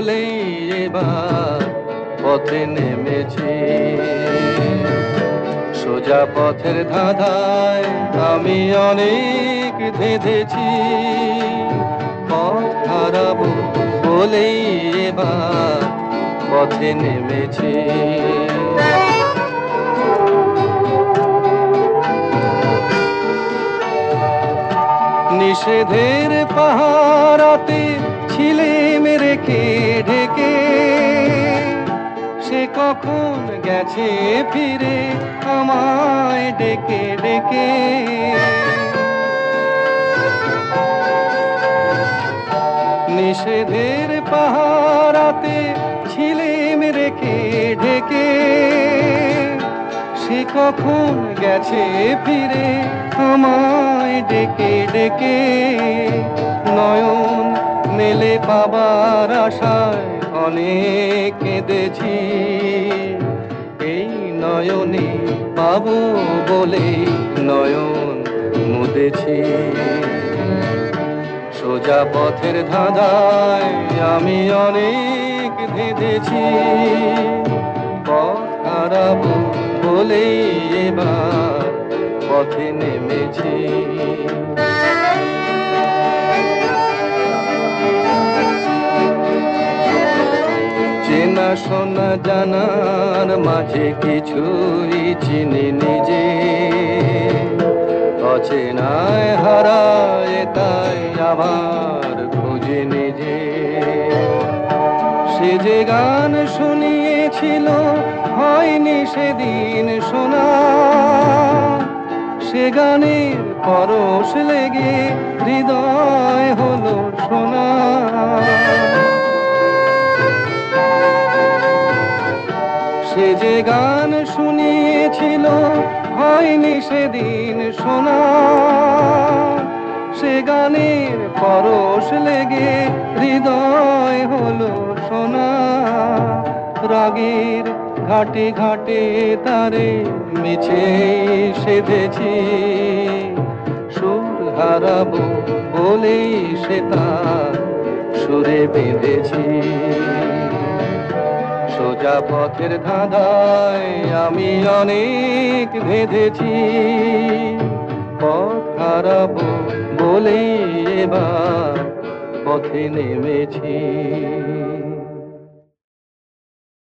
বলেই এবার পথে নেমেছি। সোজা পথের ধাঁধায় আমি অনেক ধেঁধেছি। পথ হারাবো বলেই এবার পথে নেমেছি। নিষেধের পাহারাতে ঢেকে, সে কখন গেছে ফিরে আমায় ডেকে ডেকে। নিষেধের পাহারাতে ছিলেম রেখে, ঢেকে। সে কখন গেছে ফিরে আমায় ডেকে ডেকে। পাবার আশায় অনেক কেঁদেছি। এই নয়নে পাবো বলে নয়ন মুদেছি। সোজা পথের ধাঁধায় আমি অনেক ধেঁধেছি পথ হারাবো বলেই এবার পথে নেমেছি। জানার মাঝে কিছুই চিনি নিজে। অচেনায় হারায় তাই আবার খুঁজে নিজে। সে যে গান শুনিয়েছিল, হয়নি সেদিন শোনা। সে গানের পরশ লেগে হৃদয় হলো শোনা গান শুনিয়েছিল, হয়নি সেদিন শোনা সে গানের পরশ লেগে হৃদয় হলো শোনা রাগের ঘাটে ঘাটে তারে মিছে সেধেছি সুর হারাবো বলেই সে তার সুরে বেঁধেছি। সোজা পথের ধাঁধায় আমি অনেক ভেদেছি পথ হারাবো বলেই এবার পথে নেমেছি।